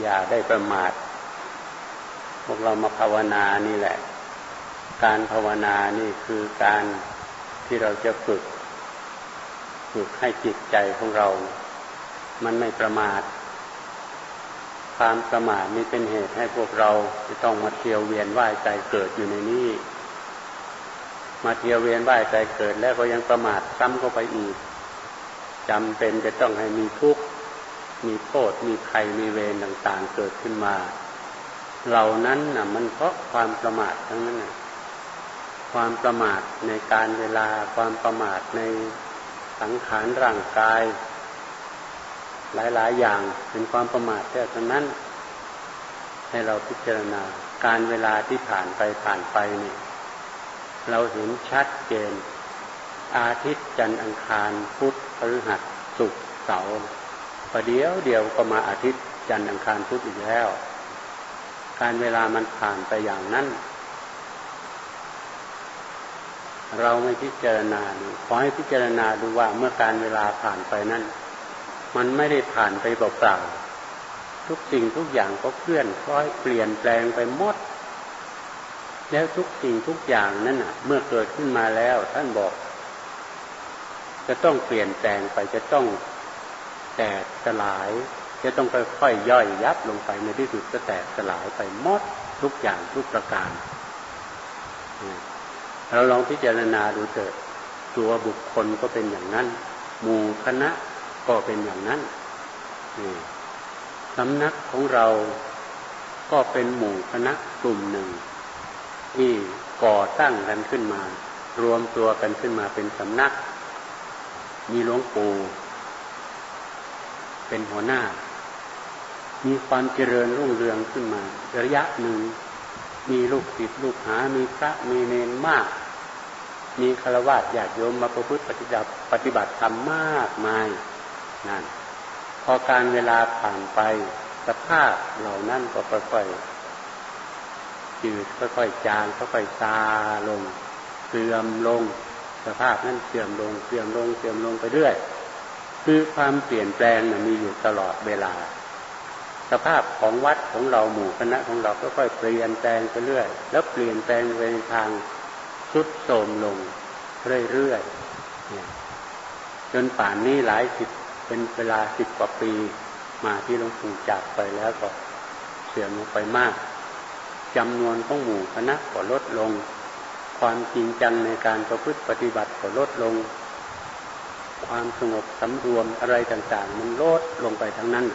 อย่าได้ประมาท พวกเรามาภาวนานี่แหละ การภาวนานี่คือการที่เราจะฝึก ฝึกให้จิตใจของเรา มันไม่ประมาท ความประมาทนี่เป็นเหตุให้พวกเราจะต้องมาเที่ยวเวียนว่ายใจเกิดอยู่ในนี้มาเที่ยวเวียนว่ายใจเกิดแล้วก็ยังประมาทซ้ำเข้าไปอีกจำเป็นจะต้องให้มีทุกข์ มีโทษมีภัยมีเวรต่างๆเกิดขึ้นมา เหล่านั้นน่ะมันเพราะความประมาททั้งนั้นน่ะความประมาทในการเวลาความประมาทในสังขารร่างกาย หลายๆ อย่างเป็นความประมาทแค่ทั้งนั้น ให้เราพิจารณาการเวลาที่ผ่านไปผ่านไปเนี่ยเราเห็นชัดเจนอาทิตย์จันทร์อังคารพุธพฤหัสศุกร์เสาร์ ประเดี๋ยวเดียวก็มาอาทิตย์จันทร์อังคารพุธอีกแล้ว การเวลามันผ่านไปอย่างนั้น เราไม่พิจารณาดูขอให้พิจารณาดูว่าเมื่อการเวลาผ่านไปนั้น มันไม่ได้ผ่านไปเปล่าๆทุกสิ่งทุกอย่างก็เคลื่อนคล้อยเปลี่ยนแปลงไปหมด แล้วทุกสิ่งทุกอย่างนั้นน่ะ เมื่อเกิดขึ้นมาแล้วท่านบอก จะต้องเปลี่ยนแปลงไปจะต้อง แตกสลาย จะต้องค่อยๆย่อยยับลงไปในที่สุดจะแตกสลายไปหมดทุกอย่างทุกประการเราลองพิจารณาดูเถอะตัวบุคคลก็เป็นอย่างนั้น หมู่คณะก็เป็นอย่างนั้นสำนักของเราก็เป็นหมู่คณะกลุ่มหนึ่ง ที่ก่อตั้งกันขึ้นมา รวมตัวกันขึ้นมาเป็นสำนัก มีหลวงปู่ เป็นหัวหน้า มีความเจริญรุ่งเรืองขึ้นมา ระยะหนึ่ง มีลูกศิษย์ลูกหา มีพระมีเนนมาก มีฆราวาสญาติโยมมาประพฤติปฏิบัติปฏิบัติธรรมมากมายนั่นพอการเวลาผ่านไปสภาพเหล่านั้นก็ค่อยๆจืดค่อยๆจางค่อยๆซาลงเสื่อมลง สภาพนั้นเสื่อมลงเสื่อมลงเสื่อมลงไปเรื่อย คือความเปลี่ยนแปลงมีอยู่ตลอดเวลา สภาพของวัดของเราหมู่คณะของเราก็ค่อยเปลี่ยนแปลงไปเรื่อย แล้วเปลี่ยนแปลงไปในทางสุดโทมลงเรื่อยๆจนป่านนี้หลายสิบเป็นเวลาสิบกว่าปี มาที่หลวงปู่จากไปแล้วก็เสื่อมลงไปมากจำนวนของหมู่คณะก็ลดลง ความจริงจังในการประพฤติปฏิบัติก็ลดลง ความสงบสำรวมอะไรต่าง ๆ มันลดลงไปทั้งนั้น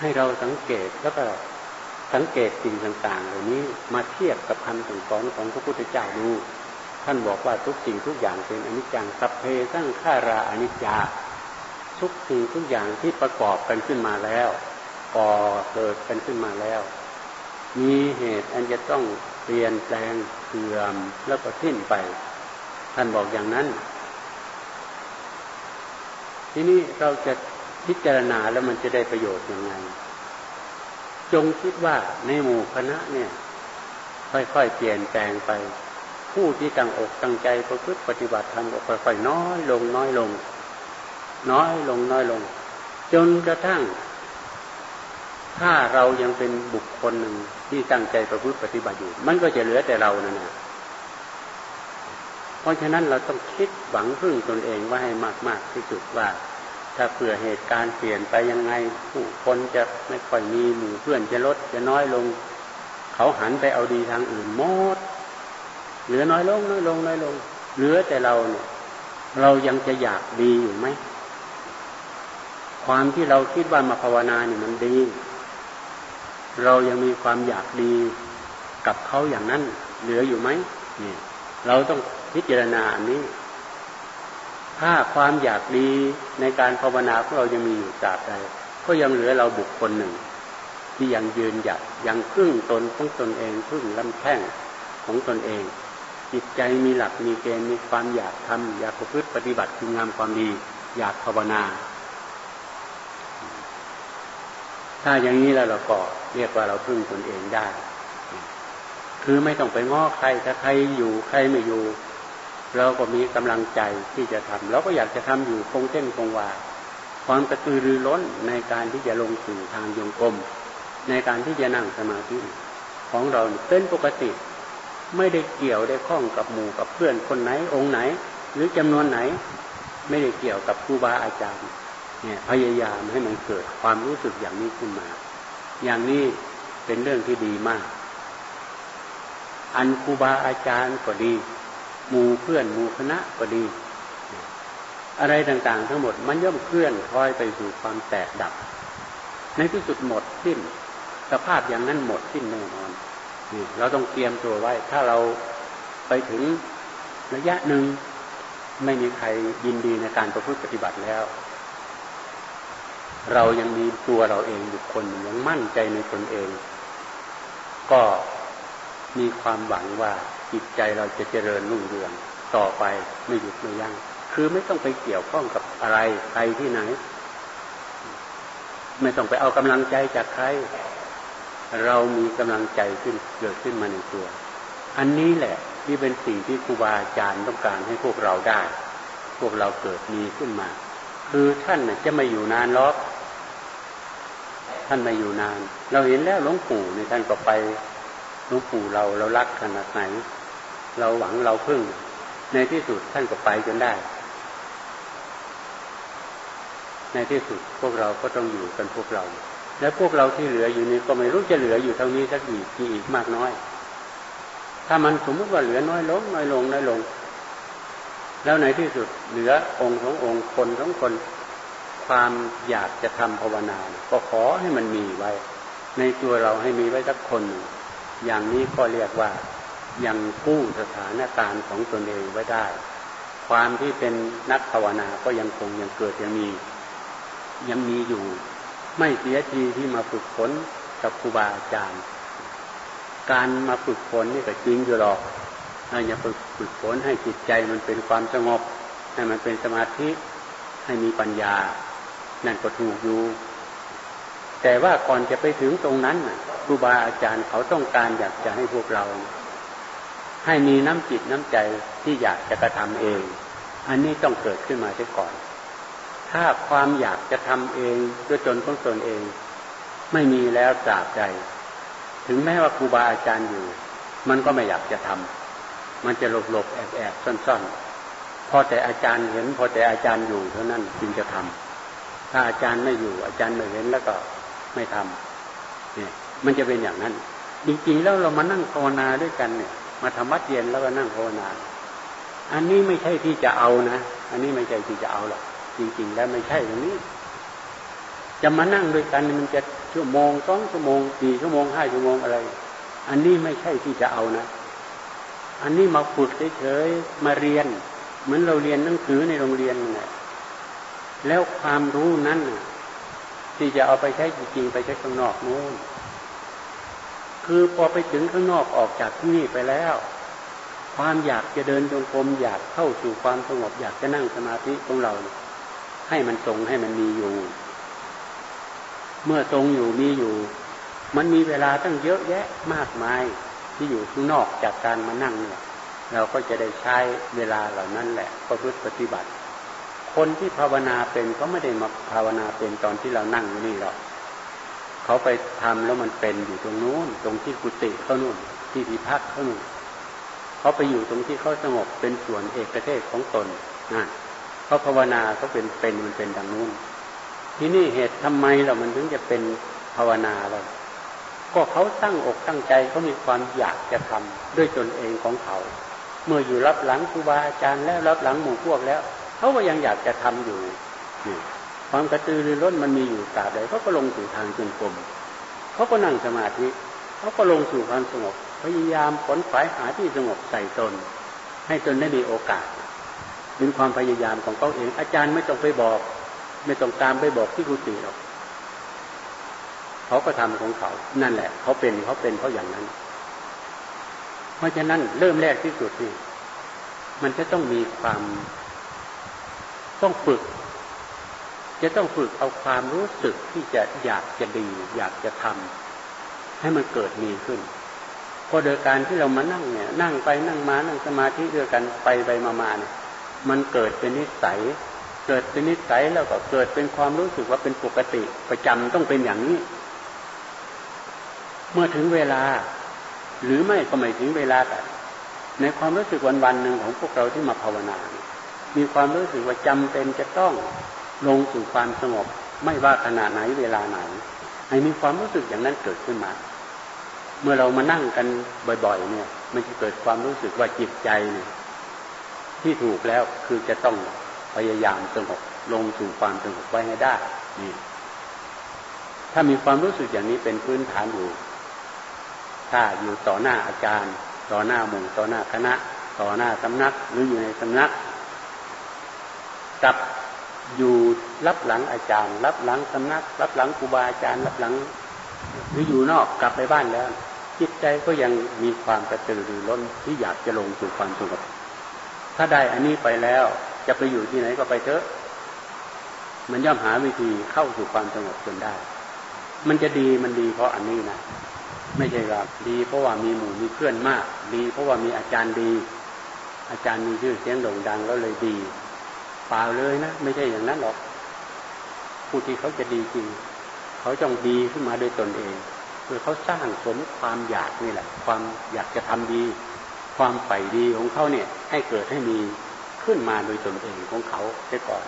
ให้เราสังเกตแล้วก็สังเกตสิ่งต่าง ๆ เหล่านี้มาเทียบกับคำสั่งสอนของพระพุทธเจ้าดูท่านบอกว่าทุกสิ่งทุกอย่างเป็นอนิจจังสัพเพสังขาราอนิจจาทุกสิ่งทุกอย่างที่ประกอบกันขึ้นมาแล้วก่อเกิดกันขึ้นมาแล้ว มีเหตุอันจะต้องเปลี่ยนแปลงเสื่อมแล้วก็สิ้นไป ท่านบอกอย่างนั้น ทีนี้เราจะพิจารณาแล้วมันจะได้ประโยชน์ยังไง จงคิดว่าในหมู่คณะเนี่ย ค่อยๆเปลี่ยนแปลงไป ผู้ที่ตั้งอกตั้งใจประพฤติปฏิบัติธรรมก็ค่อยๆน้อยลงน้อยลง น้อยลงน้อยลง จนกระทั่ง ถ้าเรายังเป็นบุคคลหนึ่งที่ตั้งใจประพฤติปฏิบัติอยู่ มันก็จะเหลือแต่เรานั่นแหละ เพราะฉะนั้นเราต้องคิดหวังพึ่งตนเองว่าให้มาก ๆ ที่สุดว่า ถ้าเผื่อเหตุการณ์เปลี่ยนไปยังไง ผู้คนจะไม่ค่อยมีหมู่เพื่อนจะลดจะน้อยลง เขาหันไปเอาดีทางอื่นหมดเหลือน้อยลงน้อยลงน้อยลง เหลือแต่เราเนี่ย เรายังจะอยากดีอยู่ไหมความที่เราคิดว่ามาภาวนาเนี่ยมันดี เรายังมีความอยากดีกับเขาอย่างนั้น เหลืออยู่ไหมนี่เราต้อง พิจารณาอันนี้ ถ้าความอยากดีในการภาวนาของเรายังมีอยู่ตราบใดก็ยังเหลือเราบุคคลหนึ่ง ที่ยังยืนหยัดยังพึ่งตนของตนเองพึ่งลำแข้งของตนเอง จิตใจมีหลักมีเกณฑ์มีความอยากทำอยากประพฤติปฏิบัติคุณงามความดีอยากภาวนา ถ้าอย่างนี้แล้วเราก็เรียกว่าเราพึ่งตนเองได้ คือไม่ต้องไปง้อใครถ้าใครอยู่ใครไม่อยู่ เราก็มีกำลังใจที่จะทำเราก็อยากจะทำอยู่คงเส้นคงวา ความกระตือรือร้นในการที่จะลงสู่ทางโยงกลม ในการที่จะนั่งสมาธิของเราเป็นปกติ ไม่ได้เกี่ยวได้ข้องกับหมู่กับเพื่อนคนไหนองค์ไหน หรือจำนวนไหน ไม่ได้เกี่ยวกับครูบาอาจารย์ เนี่ยพยายามให้มันเกิดความรู้สึกอย่างนี้ขึ้นมา อย่างนี้เป็นเรื่องที่ดีมาก อันครูบาอาจารย์ก็ดี หมู่เพื่อนหมู่คณะก็ดี อะไรต่างๆ ทั้งหมดมันย่อมเคลื่อนคล้อยไปสู่ความแตกดับ ในที่สุดหมดสิ้น สภาพอย่างนั้นหมดสิ้นแน่นอนนี่เราต้องเตรียมตัวไว้ ถ้าเราไปถึงระยะหนึ่งไม่มีใครยินดีในการประพฤติปฏิบัติแล้ว เรายังมีตัวเราเองบุคคลยังมั่นใจในตนเอง ก็มีความหวังว่า จิตใจเราจะเจริญรุ่งเรืองต่อไปไม่หยุดไม่ยัง้งคือไม่ต้องไปเกี่ยวข้องกับอะไรใครที่ไหน ไม่ต้องไปเอากำลังใจจากใคร เรามีกำลังใจขึ้นเกิดขึ้นมาในตัว อันนี้แหละที่เป็นสิ่งที่ครูบาอาจารย์ต้องการให้พวกเราได้ พวกเราเกิดมีขึ้นมา คือท่านจะไม่อยู่นานหรอกท่านไม่อยู่นาน เราเห็นแล้วหลวงปู่ในท่านก็ไปหลวงปู่เราเรารักขนาดไหน เราหวังเราพึ่ง ในที่สุดท่านก็ไปจนได้ ในที่สุดพวกเราก็ต้องอยู่กันพวกเรา และพวกเราที่เหลืออยู่นี้ก็ไม่รู้จะเหลืออยู่เท่านี้สักกี่กี่อีกมากน้อย ถ้ามันสมมติว่าเหลือน้อยลงน้อยลงน้อยลง แล้วในที่สุดเหลือองค์สององค์คนสองคน ความอยากจะทำภาวนา ก็ขอให้มันมีไว้ ในตัวเราให้มีไว้สักคนหนึ่งอย่างนี้ก็เรียกว่า ยังกู้สถานการณ์ของตนเองไว้ได้ ความที่เป็นนักภาวนาก็ยังคงยังเกิดยังมี ยังมีอยู่ ไม่เสียทีที่มาฝึกฝนกับครูบาอาจารย์ การมาฝึกฝนนี่ก็จริงอยู่หรอกอย่าฝึกฝึกฝนให้จิตใจมันเป็นความสงบ ให้มันเป็นสมาธิให้มีปัญญา นั่นก็ถูกอยู่ แต่ว่าก่อนจะไปถึงตรงนั้นครูบาอาจารย์เขาต้องการอยากจะให้พวกเรา ให้มีน้ำจิตน้ำใจที่อยากจะกระทำเอง อันนี้ต้องเกิดขึ้นมาเสียก่อน ถ้าความอยากจะทำเองด้วยตนของตนเอง ไม่มีแล้วตราบใด ถึงแม้ว่าครูบาอาจารย์อยู่ มันก็ไม่อยากจะทำมันจะหลบหลบแอบแอบซ่อนๆ พอแต่อาจารย์เห็น พอแต่อาจารย์อยู่เท่านั้นจึงจะทำถ้าอาจารย์ไม่อยู่ อาจารย์ไม่เห็นแล้วก็ไม่ทำเนี่ยมันจะเป็นอย่างนั้น จริงๆแล้วเรามานั่งภาวนาด้วยกันเนี่ย มาทำวัดเย็นแล้วก็นั่งภาวนา อันนี้ไม่ใช่ที่จะเอานะ อันนี้ไม่ใช่ที่จะเอาหรอก จริง ๆ แล้วไม่ใช่ตรงนี้ จะมานั่งด้วยกันมันจะชั่วโมงสองชั่วโมงสี่ชั่วโมงห้าชั่วโมงอะไร อันนี้ไม่ใช่ที่จะเอานะ อันนี้มาฝึกเฉยๆมาเรียน เหมือนเราเรียนหนังสือในโรงเรียนนี่แล้วความรู้นั้นที่จะเอาไปใช้จริงๆไปใช้ข้างนอกนู้น คือพอไปถึงข้างนอกออกจากที่นี่ไปแล้ว ความอยากจะเดินจงกรมอยากเข้าสู่ความสงบอยากจะนั่งสมาธิของเรา ให้มันทรงให้มันมีอยู่ เมื่อทรงอยู่มีอยู่ มันมีเวลาตั้งเยอะแยะมากมายที่อยู่ข้างนอกจากการมานั่งเนี่ยเราก็จะได้ใช้เวลาเหล่านั้นแหละประพฤติปฏิบัติ คนที่ภาวนาเป็นเขาไม่ได้มาภาวนาเป็นตอนที่เรานั่งนี่หรอก เขาไปทำแล้วมันเป็นอยู่ตรงนู้น ตรงที่กุฏิเขานู่น ที่ที่พักเขานู่นเขาไปอยู่ตรงที่เขาสงบเป็นส่วนเอกเทศของตนนะเขาภาวนาเขาเป็นเป็นมันเป็นดังนู้น ที่นี่เหตุทำไมเรามันถึงจะเป็นภาวนาเราก็เขาตั้งอกตั้งใจเขามีความอยากจะทำด้วยตนเองของเขา เมื่ออยู่รับหลังครูบาอาจารย์แล้วรับหลังหมู่พวกแล้ว เขาก็ยังอยากจะทำอยู่ ความกระตือรือร้นมันมีอยู่ตราบใดเขาก็ลงสู่ทางจงกรมเขาก็นั่งสมาธิเขาก็ลงสู่ความสงบพยายามผลฝ่ายหาที่สงบใส่ตน ให้ตนได้มีโอกาสเป็นความพยายามของเขาเอง อาจารย์ไม่ต้องไปบอก ไม่ต้องตามไปบอกที่กุฏิหรอกเขาก็ทำของเขา นั่นแหละ เขาเป็นเขาเป็นเขาอย่างนั้น เพราะฉะนั้นเริ่มแรกที่สุดนี่มันจะต้องมีความต้องฝึก จะต้องฝึกเอาความรู้สึกที่จะอยากจะดี อยากจะทำให้มันเกิดมีขึ้นพอโดยการที่เรามานั่งเนี่ย นั่งไปนั่งมานั่งสมาธิด้วยกันไปไปมามาเนี่ยมันเกิดเป็นนิสัย เกิดเป็นนิสัยแล้วก็เกิดเป็นความรู้สึกว่าเป็นปกติประจำต้องเป็นอย่างนี้ เมื่อถึงเวลา หรือไม่ก็ไม่ถึงเวลาแต่ในความรู้สึกวันวันหนึ่งของพวกเราที่มาภาวนา มีความรู้สึกว่าจำเป็นจะต้อง ลงสู่ความสงบ ไม่ว่าขนาดไหนเวลาไหน ให้มีความรู้สึกอย่างนั้นเกิดขึ้นมา เมื่อเรามานั่งกันบ่อย ๆ เนี่ย มันจะเกิดความรู้สึกว่าจิตใจเนี่ย ที่ถูกแล้วคือจะต้องพยายามสงบลงสู่ความสงบไว้ให้ได้นี่ถ้ามีความรู้สึกอย่างนี้เป็นพื้นฐานอยู่ ถ้าอยู่ต่อหน้าอาจารย์ ต่อหน้าหมู่ต่อหน้าคณะ ต่อหน้าสำนักหรืออยู่ในสำนักกับ อยู่รับหลังอาจารย์ รับหลังสำนัก รับหลังครูบาอาจารย์ รับหลัง หรืออยู่นอกกลับไปบ้านแล้ว จิตใจก็ยังมีความกระตือรือร้นที่อยากจะลงสู่ความสงบถ้าได้อันนี้ไปแล้วจะไปอยู่ที่ไหนก็ไปเถอะ มันย่อมหาวิธีเข้าสู่ความสงบจนได้ มันจะดีมันดีเพราะอันนี้นะไม่ใช่ว่าดีเพราะว่ามีหมู่มีเพื่อนมาก ดีเพราะว่ามีอาจารย์ดี อาจารย์มีชื่อเสียงโด่งดังแล้วเลยดี เปล่าเลยนะ ไม่ใช่อย่างนั้นหรอก ผู้ที่เขาจะดีจริง เขาจงดีขึ้นมาโดยตนเองคือเขาสร้างสมความอยากนี่แหละ ความอยากจะทำดี ความใฝ่ดีของเขาเนี่ย ให้เกิดให้มีขึ้นมาโดยตนเองของเขาเสียก่อน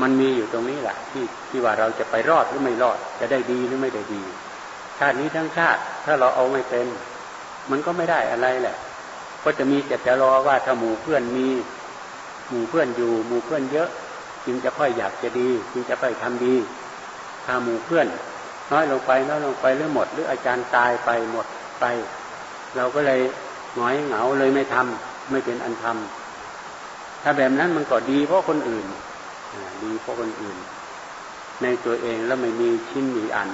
มันมีอยู่ตรงนี้แหละที่ที่ว่าเราจะไปรอดหรือไม่รอด จะได้ดีหรือไม่ได้ดี ชาตินี้ทั้งชาติ ถ้าเราเอาไม่เป็น มันก็ไม่ได้อะไรแหละ ก็จะมีแต่จะรอว่าถ้าหมู่เพื่อนมี หมู่เพื่อนอยู่หมู่เพื่อนเยอะ จึงจะค่อยอยากจะดี จึงจะค่อยทำดีถ้าหมู่เพื่อน น้อยลงไปน้อยลงไปหรือหมด หรืออาจารย์ตายไปหมดไป เราก็เลยหงอยเหงาเลยไม่ทำไม่เป็นอันทำถ้าแบบนั้นมันก็ดีเพราะคนอื่นดีเพราะคนอื่น ในตัวเองแล้วไม่มีชิ้นมีอัน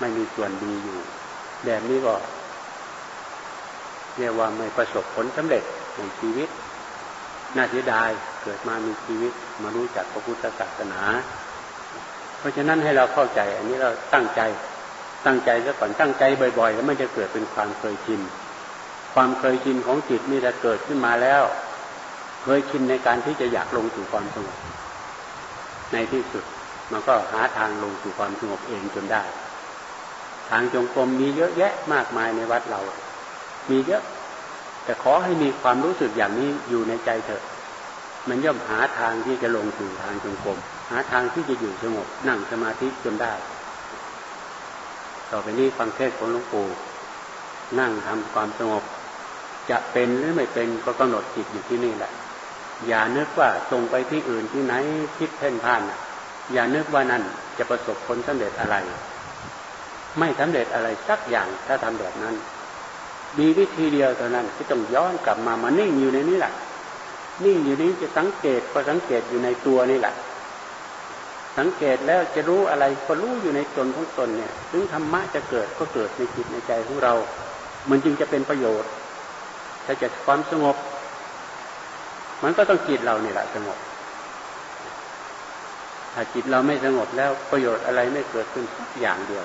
ไม่มีส่วนดีอยู่ แบบนี้ก็เรียกว่าไม่ประสบผลสำเร็จในชีวิต น่าเสียดายเกิดมามีชีวิตมารู้จักพระพุทธศาสนา เพราะฉะนั้นให้เราเข้าใจ อันนี้เราตั้งใจตั้งใจซะก่อนตั้งใจบ่อยๆ แล้วมันจะเกิดเป็นความเคยชิน ความเคยชินของจิตนี่จะเกิดขึ้นมาแล้ว เคยชินในการที่จะอยากลงสู่ความสงบในที่สุดมันก็หาทางลงสู่ความสงบเองจนได้ ทางจงกรมมีเยอะแยะมากมายในวัดเรา มีเยอะ แต่ขอให้มีความรู้สึกอย่างนี้อยู่ในใจเถอะ มันย่อมหาทางที่จะลงสู่ทางจงกรมหาทางที่จะอยู่สงบนั่งสมาธิจนได้ ต่อไปนี้ฟังเทศของหลวงปู่นั่งทำความสงบ จะเป็นหรือไม่เป็นก็กำหนดจิตอยู่ที่นี่แหละ อย่านึกว่าตรงไปที่อื่นที่ไหนคิดเพ่นพ่านอย่านึกว่านั่นจะประสบผลสำเร็จอะไร ไม่สำเร็จอะไรสักอย่างถ้าทำแบบนั้น มีวิธีเดียวเท่านั้นที่ต้องย้อนกลับมามานิ่งอยู่ในนี้แหละนิ่งอยู่นี้จะสังเกตก็สังเกตอยู่ในตัวนี่แหละ สังเกตแล้วจะรู้อะไรก็รู้อยู่ในตนของตนเนี่ย ถึงธรรมะจะเกิดก็เกิดในจิตในใจของเรา มันจึงจะเป็นประโยชน์ ถ้าจะความสงบ มันก็ต้องจิตเราเนี่ยแหละสงบ ถ้าจิตเราไม่สงบแล้วประโยชน์อะไรไม่เกิดขึ้นสักอย่างเดียว